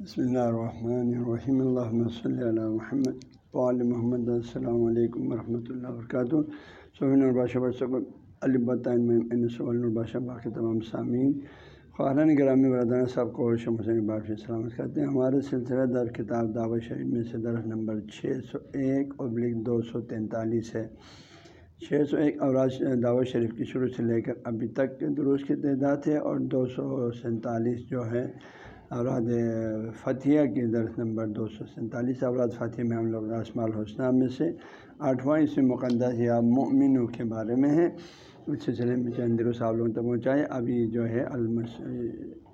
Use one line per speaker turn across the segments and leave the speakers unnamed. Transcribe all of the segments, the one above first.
بسم اللہ الرحمن الرحیم اللہ صلی اللہ محمد وعلی محمد السلام علیکم ورحمۃ اللہ وبرکاتہ سہین الباشہ سہول الباشہ باقی تمام سامعین خارن گرامی برادران صاحب کو حسین باقی سلامت کرتے ہیں ہمارے سلسلہ در کتاب دعوت شریف میں سے درخت نمبر چھ سو ایک ابلک دو سو تینتالیس ہے چھ سو ایک اوراج دعوت شریف کی شروع سے لے کر ابھی تک درست کی تعداد ہے اور دو سو سینتالیس جو ہے اوراد فتح کی درس نمبر دو سو سینتالیس اوراد فتح میں ہم لوگ رسم الحسنہ میں سے آٹھواں اس مقدس یا مؤمنوں کے بارے میں ہے اس سلسلے میں چند درست آپ لوگوں تک پہنچائے۔ ابھی جو ہے المس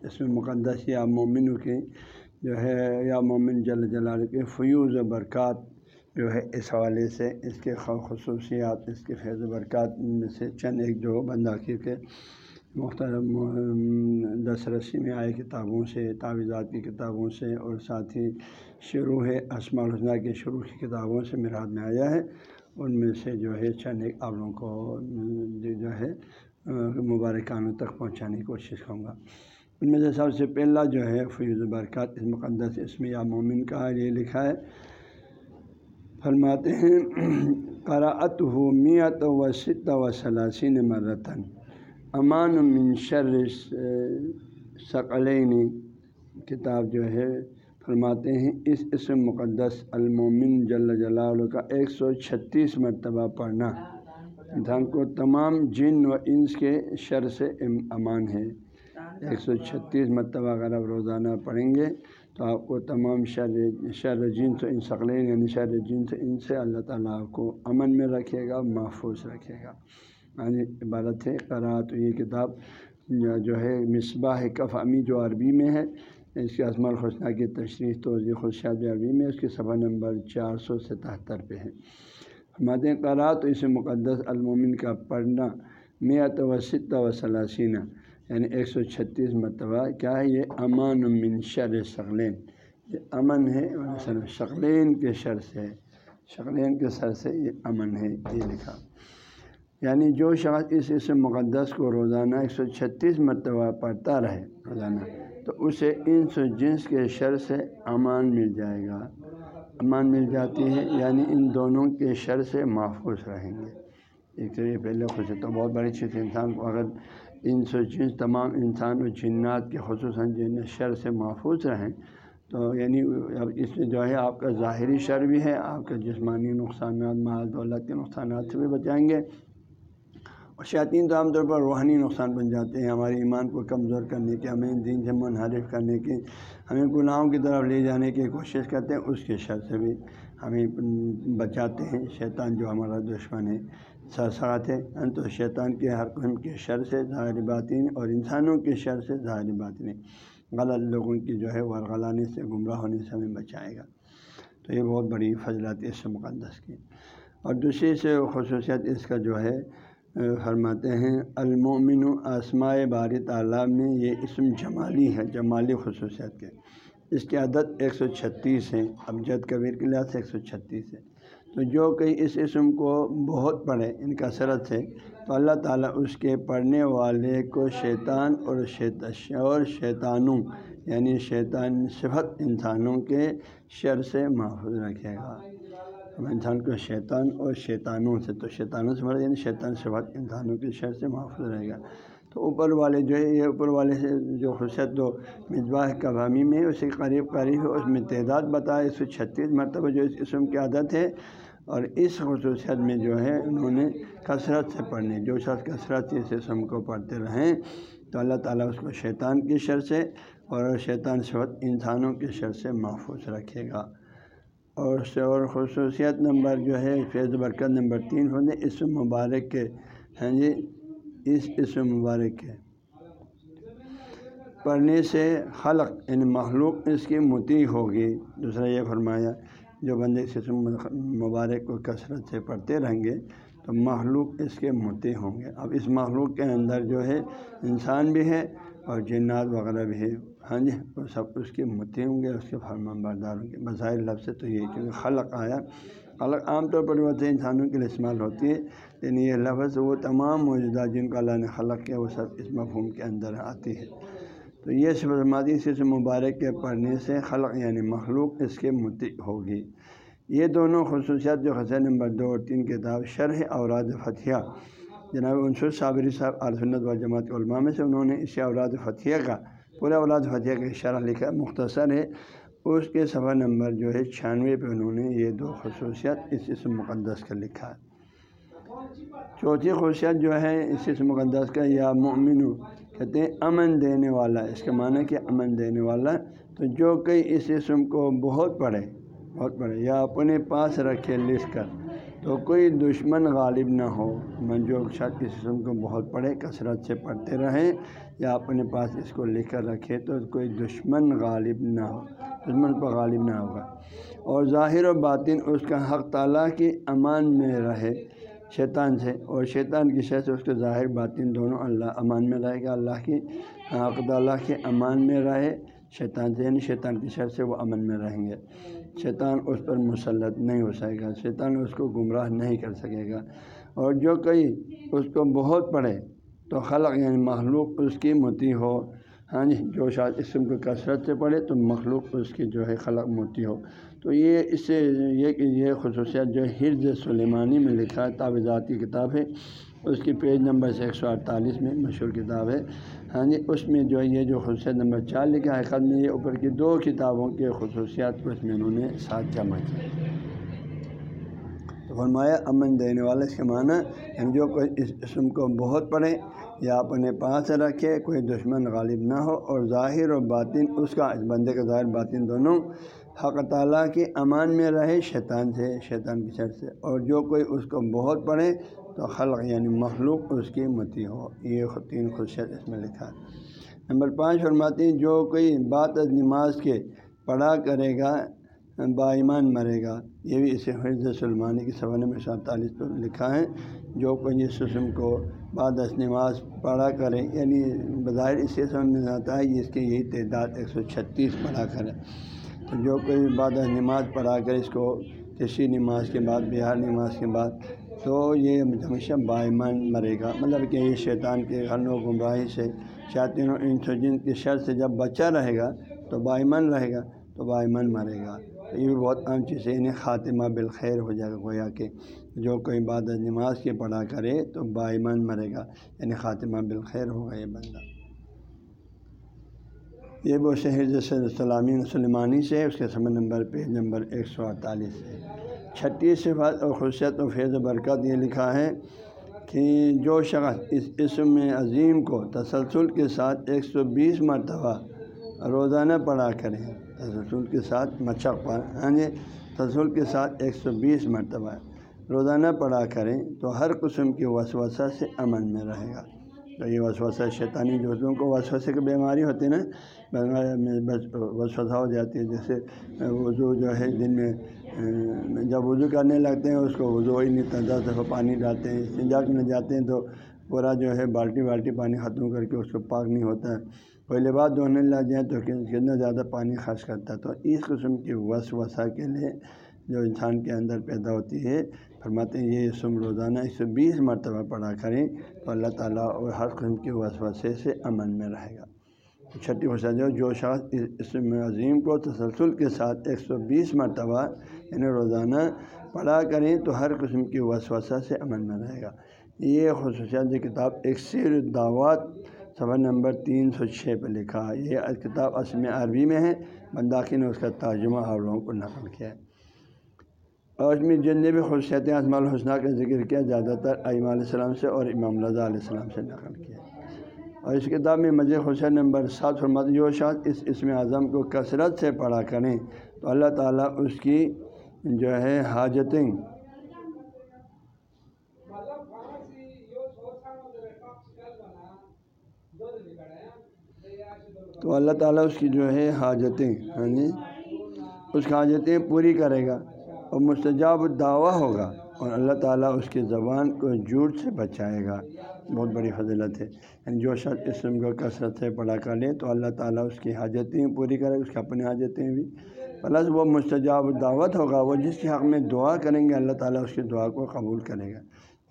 اس میں مقدس یا مومنوں کے جو ہے، یا مومن جل جلال کے فیوز و برکات جو ہے، اس حوالے سے، اس کے خصوصیات، اس کے فیض و برکات میں سے چند ایک جو بندہ کے مختلف دس رسی میں آئے کتابوں سے، تعویذات کی کتابوں سے اور ساتھ ہی شروع ہے اسما الحسنہ کے شروع کی کتابوں سے میرا ہاتھ میں آیا ہے۔ ان میں سے جو ہے چند ایک آپ لوگوں کو، جو ہے، مبارکانوں تک پہنچانے کی کوشش کروں گا۔ ان میں سے سب سے پہلا جو ہے فیض برکات، اس مقدس اس میں یا مومن کا یہ لکھا ہے۔ فرماتے ہیں قراعت ہو میت و ست و سلاسین مرتن امان من شر ثقلین کتاب جو ہے، فرماتے ہیں، اس اسم مقدس المومن جل جلال کا ایک سو چھتیس مرتبہ پڑھنا۔ انسان کو تمام جن و انس کے شر سے امان ہے۔ ایک سو چھتیس مرتبہ اگر آپ روزانہ پڑھیں گے تو آپ کو تمام شر شر جن سے ان یعنی شر جن سے ان سے اللہ تعالیٰ آپ کو امن میں رکھے گا، محفوظ رکھے گا۔ یعنی عبارت ہے کرا تو یہ کتاب جو ہے مصباح کف امی جو عربی میں ہے، اس کے اسما الخوشنہ کی تشریح توضیع خدشات عربی میں، اس کے صفحہ نمبر چار سو ستہتر پہ ہے۔ ہمارے کرا تو اسے مقدس المومن کا پڑھنا میت و و سلاسینہ یعنی ایک سو چھتیس مرتبہ، کیا ہے یہ؟ امان من شر شکلین یہ امن ہے شکلین کے شر سے شکلین کے سر سے یہ امن ہے، یہ لکھا۔ یعنی جو شخص اس اسم مقدس کو روزانہ ایک سو چھتیس مرتبہ پڑھتا رہے، روزانہ، تو اسے ان سو جنس کے شر سے امان مل جائے گا، امان مل جاتی ہے یعنی ان دونوں کے شر سے محفوظ رہیں گے۔ ایک تو یہ پہلے خوش تو بہت بڑی چیز انسان کو اگر ان سو جنس، تمام انسان و جنات کے خصوصاً جن شر سے محفوظ رہیں، تو یعنی اب اس میں جو ہے، آپ کا ظاہری شر بھی ہے، آپ کے جسمانی نقصانات، مال دولت کے نقصانات سے بھی بچائیں گے اور شاطین تو عام طور پر روحانی نقصان بن جاتے ہیں۔ ہمارے ایمان کو کمزور کرنے کے، ہمیں دین سے منحرف کرنے کی ہمیں گناہوں کی طرف لے جانے کی کوشش کرتے ہیں۔ اس کے شر سے بھی ہمیں بچاتے ہیں۔ شیطان جو ہمارا دشمن ہے ساتھ ہے۔ تو شیطان کے ہر قسم کے شر سے ظاہر باطن اور انسانوں کے شر سے ظاہر باطن غلط لوگوں کی جو ہے ورغلانے سے، گمراہ ہونے سے ہمیں بچائے گا۔ تو یہ بہت بڑی فضلات اس مقدس کی۔ اور دوسری سے خصوصیت اس کا جو ہے فرماتے ہیں المومن آسمائے بار تعالیٰ میں یہ اسم جمالی ہے، جمالی خصوصیت کے۔ اس کی عدد ایک سو چھتیس ہے، ابجد کبیر کے لحاظ سے ایک سو چھتیس ہے۔ تو جو کہ اس اسم کو بہت پڑھے، ان کثرت سے تو اللہ تعالیٰ اس کے پڑھنے والے کو شیطان اور شیط، اور شیطانوں یعنی شیطان صفت انسانوں کے شر سے محفوظ رکھے گا۔ انسان کو شیطان اور شیطانوں سے تو شیطانوں سے مرد یعنی شیطان سے بات انسانوں کے شر سے محفوظ رہے گا۔ تو اوپر والے جو ہے، یہ اوپر والے سے جو خصوصیت دو مصباح کبامی میں اس کے قریب قریب ہے، اس میں تعداد بتائے ایک سو چھتیس مرتبہ جو اس قسم کی عادت ہے۔ اور اس خصوصیت میں جو ہے، انہوں نے کثرت سے پڑھنے، جو شخص کثرت سے اس اسم کو پڑھتے رہیں، تو اللہ تعالیٰ اس کو شیطان کی شر سے اور شیطان شوت انسانوں کے شر سے محفوظ رکھے گا۔ اور اور خصوصیت نمبر جو ہے فیض برکت نمبر تین ہونے اس مبارک کے ہاں جی اس اسم مبارک کے۔ پڑھنے سے خلق ان یعنی مخلوق اس کی متی ہوگی۔ دوسرا یہ فرمایا، جو بندے اس اسم مبارک کو کثرت سے پڑھتے رہیں گے، تو مخلوق اس کے متی ہوں گے۔ اب اس مخلوق کے اندر جو ہے، انسان بھی ہے اور جنات وغیرہ بھی ہے ہاں جی وہ سب اس کی متی ہوں گے، اس کے فرمان بردار ہوں گے۔ بظاہر لفظ سے تو یہ کیونکہ خلق آیا۔ خلق عام طور پر وہ انسانوں کے لیے استعمال ہوتی ہے، لیکن یہ لفظ وہ تمام موجودہ جن کو اللہ نے خلق کیا، وہ سب اس مفہوم کے اندر آتی ہے تو یہ فرماتی سے مبارک کے پڑھنے سے خلق یعنی مخلوق اس کے متع ہوگی۔ یہ دونوں خصوصیات جو حسین نمبر دو اور تین کتاب شرح اوراد فتح جناب عنصر صابری صاحب عرسنت و جماعت علماء میں سے انہوں نے اسی اوراد فتح کا، پورا اولاد فتح کا شرح لکھا، مختصر ہے۔ اس کے صفحہ نمبر جو ہے چھیانوے پہ انہوں نے یہ دو خصوصیات اس اسم مقدس کا لکھا۔ ہے چوتھی خصوصیت جو ہے اس اسم مقدس کا، یا مومن کہتے ہیں امن دینے والا، اس کا معنی کہ امن دینے والا۔ تو جو کہ اس اسم کو بہت پڑھے بہت پڑھے، یا اپنے پاس رکھے، لکھ کر۔ تو کوئی دشمن غالب نہ ہو۔ من جو شخص اس اسم کو بہت پڑھے، کثرت سے پڑھتے رہیں یا اپنے پاس اس کو لکھ کر رکھے تو کوئی دشمن غالب نہ ہو۔ دشمن پر غالب نہ ہوگا۔ اور ظاہر و باطن اس کا حق تعالیٰ کی امان میں رہے، شیطان سے۔ اور شیطان کی شے سے اس کے ظاہر باطن دونوں اللہ امان میں رہے گا۔ اللہ کی حق تعالیٰ کے امان میں رہے۔ شیطان سے یعنی شیطان کی شر سے وہ امن میں رہیں گے۔ شیطان اس پر مسلط نہیں ہو سکے گا۔ شیطان اس کو گمراہ نہیں کر سکے گا۔ اور جو کوئی اس کو بہت پڑھے تو خلق یعنی مخلوق اس کی متی ہو۔ ہاں جی جو شاید اسم کو کثرت سے پڑھے تو مخلوق اس کی جو ہے خلق موتی ہو۔ تو یہ اس سے یہ کہ یہ جو حرز سلیمانی میں لکھا ہے تابذاتی کتاب ہے۔ اس کی پیج نمبر سے ایک سو اڑتالیس میں مشہور کتاب ہے۔ ہاں جی اس میں جو ہے، یہ جو خصوصیت نمبر چار لکھا ہے قدم میں یہ اوپر کی دو کتابوں کے خصوصیات کو اس میں انہوں نے ساتھ جمع کیا۔ تو فرمایا، امن دینے والا اس کے معنی ہم جو کوئی اس اسم کو بہت پڑھے یا اپنے پاس رکھے، کوئی دشمن غالب نہ ہو اور ظاہر و باطن، اس کا اس بندے کا ظاہر باطن دونوں حق تعالیٰ کے امان میں رہے، شیطان سے، شیطان کی شر سے۔ اور جو کوئی اس کو بہت پڑھے تو خلق یعنی مخلوق اس کی متی ہو۔ یہ تین خصیت اس میں لکھا ہے۔ نمبر پانچ فرماتی جو کوئی بات نماز کے پڑھا کرے گا بائیمان مرے گا، یہ بھی اسے حرض سلمانی کی سوال میں سینتالیس پر لکھا ہے۔ جو کوئی اس قسم کو بعد نماز پڑھا کرے یعنی بظاہر اس سے سمجھ میں آتا ہے جس کی یہی تعداد ایک سو چھتیس پڑھا کرے۔ تو جو کوئی بعد نماز پڑھا کر اس کو کسی نماز کے بعد، بہار نماز کے بعد، تو یہ ہمیشہ بائیمان مرے گا۔ مطلب کہ یہ شیطان کے غن و گمراہی سے شاطین و انسوجن کی شر سے جب بچہ رہے گا تو بائیمان رہے گا، تو بائیمان مرے گا۔ تو یہ بھی بہت عام چیز ہے۔ انہیں خاتمہ بالخیر ہو جائے گا، گویا کہ جو کوئی بعد نماز کے پڑھا کرے تو بائیمان مرے گا یعنی خاتمہ بالخیر ہوگا یہ بندہ۔ یہ وہ شہر جیسے سلامی سلمانی سے اس کے سمے نمبر پیج نمبر ایک سو اڑتالیس ہے۔ چھتیس صفات اور خصیت و فیض و برکت یہ لکھا ہے کہ جو شخص اس اسم عظیم کو تسلسل کے ساتھ ایک سو بیس مرتبہ روزانہ پڑھا کریں تسلسل کے ساتھ مچک پر ہاں جی تسلسل کے ساتھ ایک سو بیس مرتبہ روزانہ پڑھا کریں تو ہر قسم کی وسوسہ سے امن میں رہے گا۔ تو یہ وسوسہ شیطانی دوستوں کو وسوسے کی بیماری ہوتی ہے نا وسوسہ ہو جاتی ہے، جیسے وضو جو ہے دن میں جب وضو کرنے لگتے ہیں، اس کو وضو ہی نہیں دس دفعہ پانی ڈالتے ہیں سنجا میں جاتے ہیں تو پورا جو ہے بالٹی بالٹی پانی ختم کر کے اس کو پاک نہیں ہوتا ہے۔ کوئی لباس دھونے لگ جائیں تو کتنا زیادہ پانی خرچ کرتا ہے؟ تو اس قسم کی وسوسہ کے لیے جو انسان کے اندر پیدا ہوتی ہے، فرماتے ہیں، یہ اسم روزانہ ایک سو بیس مرتبہ پڑھا کریں تو اللہ تعالیٰ اور ہر قسم کے وس وسے سے امن میں رہے گا۔ چھٹی خوشا جو جو شخص اسم عظیم کو تسلسل کے ساتھ ایک سو بیس مرتبہ یعنی روزانہ پڑھا کریں تو ہر قسم کی وسوسہ سے امن میں رہے گا۔ یہ خصوصیات یہ کتاب اکثر دعوات صفحہ نمبر تین سو چھ پہ لکھا ہے۔ یہ کتاب اسم عربی میں ہے بنداخی نے اس کا ترجمہ آپ لوگوں کو نقل کیا ہے۔ اور اس میں جن نے بھی خصوصیت اسماء الحسنہ کا ذکر کیا زیادہ تر علیہ السلام سے اور امام رضا علیہ السلام سے نقل کیا۔ اور اس کتاب میں مزید خصوصیت نمبر سات فرمت جو شاید اس اسم اعظم کو کثرت سے پڑھا کریں، تو اللہ تعالیٰ اس کی جو ہے حاجتیں۔ تو اللہ تعالیٰ اس کی جو ہے حاجتیں ہاں جی اس کی حاجتیں پوری کرے گا۔ اور مستجاب دعویٰ ہوگا اور اللہ تعالیٰ اس کی زبان کو جھوٹ سے بچائے گا۔ بہت بڑی فضلت ہے۔ یعنی جو شخص اسم کو کثرت سے پڑھا کر لے تو اللہ تعالیٰ اس کی حاجتیں پوری کرے، اس کی اپنی حاجتیں بھی۔ پلس وہ مستجاب دعوت ہوگا، وہ جس کے حق میں دعا کریں گے، اللہ تعالیٰ اس کی دعا کو قبول کرے گا۔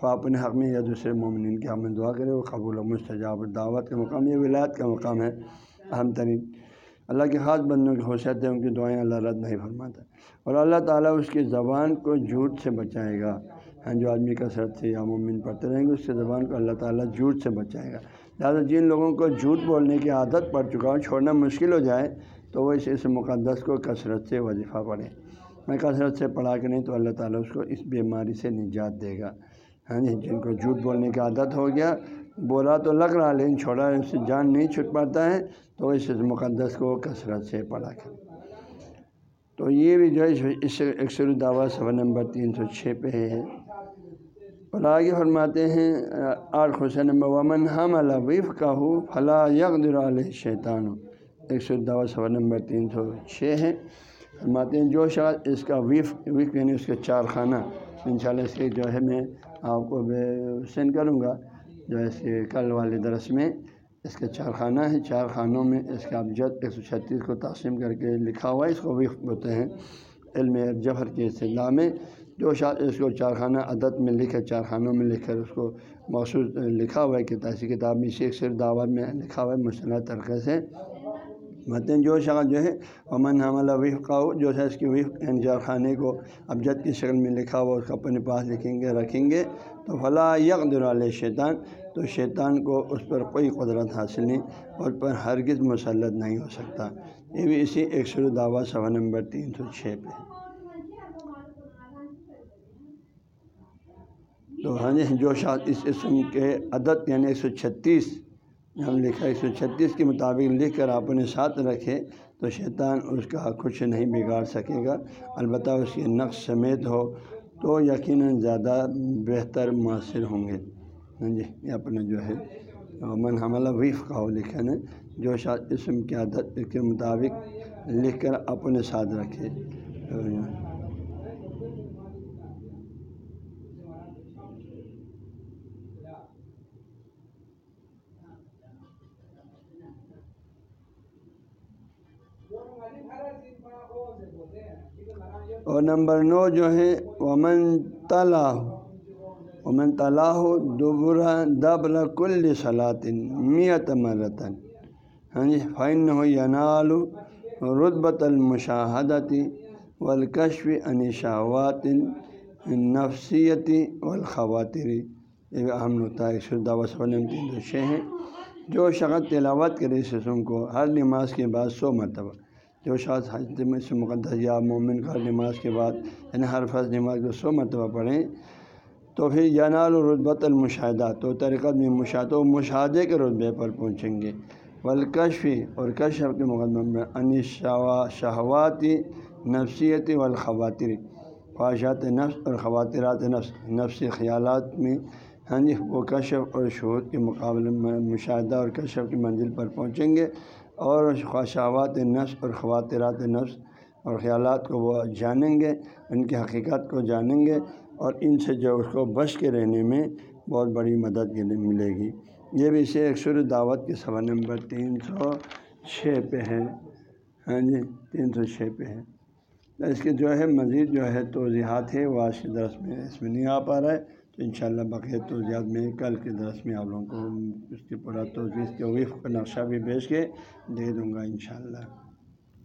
وہ اپنے حق میں یا دوسرے مومنین کے حق میں دعا کرے، وہ قبول و مستجاب دعوت کا مقام، یہ ولایت کا مقام ہے۔ اہم ترین اللہ کے خاص بندوں کی خصوصیت ہے ان کی دعائیں اللہ رد نہیں فرماتا۔ اور اللہ تعالیٰ اس کی زبان کو جھوٹ سے بچائے گا۔ ہاں جو آدمی کثرت سے یا مومن پڑھتے رہیں گے، اس کی زبان کو اللہ تعالیٰ جھوٹ سے بچائے گا۔ لہٰذا جن لوگوں کو جھوٹ بولنے کی عادت پڑ چکا ہو، چھوڑنا مشکل ہو جائے، تو وہ اس اس مقدس کو کثرت سے وظیفہ پڑھے میں کثرت سے پڑھا کے نہیں، تو اللہ تعالیٰ اس کو اس بیماری سے نجات دے گا۔ ہاں جی جن کو جھوٹ بولنے کی عادت ہو گیا بولا تو لگ رہا لیکن چھوڑا اس سے جان نہیں چھٹ پاتا ہے، تو اس مقدس کو کثرت سے پڑھا کر۔ تو یہ بھی جو ہے، اس اکثر دعویٰ صفحہ نمبر تین سو چھ پہ ہے۔ اور آگے فرماتے ہیں آٹھ خوش نمبر ومن ہم الویف کا ہو فلاں یکدر علیہ شیطان ہو ایک سو دعوت نمبر تین سو چھ ہے۔ فرماتے ہیں، جو شاید اس کا ویف ویف یعنی اس کے چار خانہ ان شاء اللہ اس کے جو ہے، میں آپ کو سینڈ کروں گا۔ جو ہے اس کے کل والے درس میں اس کا چار خانہ ہے۔ چار خانوں میں اس کا ابجد ایک سو چھتیس کو تقسیم کر کے لکھا ہوا ہے۔ اس کو بھی ہوتے ہیں علم جفر کے اصطلاح میں۔ جو شاید اس کو چار خانہ عدد میں لکھے چار خانوں میں لکھ کر اس کو مخصوص لکھا ہوا ہے کہ ایسی کتاب میں شیخ سر دعوت میں لکھا ہوا ہے مصنوع طریقے سے۔ متن جو شخص جو ہے امن حملہ ویف کا ہو جو ہے اس کی ویف یعنی خانے کو ابجد کی شکل میں لکھا ہوا، اس کو اپنے پاس لکھیں گے، رکھیں گے، تو فلاں یکدر علیہ شیطان تو شیطان کو اس پر کوئی قدرت حاصل نہیں اور پر ہرگز مسلط نہیں ہو سکتا۔ یہ بھی اسی ایک سو دعویٰ سوا نمبر تین سو چھ پہ۔ تو ہاں جی، جو شاید اس اسم کے عدد یعنی ایک سو چھتیس ہم لکھا ایک سو چھتیس کے مطابق لکھ کر اپنے ساتھ رکھے تو شیطان اس کا کچھ نہیں بگاڑ سکے گا۔ البتہ اس کے نقش سمیت ہو تو یقیناً زیادہ بہتر مؤثر ہوں گے۔ ہاں جی یہ اپنا جو ہے من حملہ ویف کا ہو لکھا نا، جو شاید اسم کی عادت کے مطابق لکھ کر اپنے ساتھ رکھے اور نمبر نو جو ہے ومن طلاح ومن طلاح دوبرا دبر کل صلاطن میت مرتن ہاں جی فائن ہو ینال رتبت المشاہدتی والکشف انشاوات نفسیتی والخواتری یہ اہم نقطہ ایک سو دعوت تین سو چھ ہیں۔ جو شخص تلاوت کرے سسم کو ہر نماز کے بعد سو مرتبہ۔ جو شاذ حضرت میں سے مقدس یا مومن کا نماز کے بعد یعنی ہر فرض نماز کو سو مرتبہ پڑھیں، تو پھر ینال رتبت المشاہدہ، تو طریقت میں مشاہد و مشاہدے کے رتبے پر پہنچیں گے۔ ولکشفی اور کشف کے مقدمہ میں ان شہواتی نفسیتی والخواتر خواہشات نفس اور خواترات نفس نفسی خیالات میں ہاں جی وہ کشف اور شہود کے مقابلے میں مشاہدہ اور کشف کی منزل پر پہنچیں گے۔ اور خواہشات نفس اور خواترات نفس اور خیالات کو وہ جانیں گے، ان کی حقیقت کو جانیں گے اور ان سے جو اس کو بچ کے رہنے میں بہت بڑی مدد ملے گی۔ یہ بھی اسے ایک دعوت کے سوا نمبر تین سو چھ پہ ہے۔ ہاں جی تین سو چھ پہ ہے۔ اس کے جو ہے مزید جو ہے توضیحات ہے وہ آج کے درس میں اس میں نہیں آ پا رہا ہے۔ تو ان شاء اللہ بقیہ توضیحات میں کل کے درس میں آپ لوگوں کو اس کی پورا توضیح کے ویف کا نقشہ بھی بیچ کے دے دوں گا ان شاء اللہ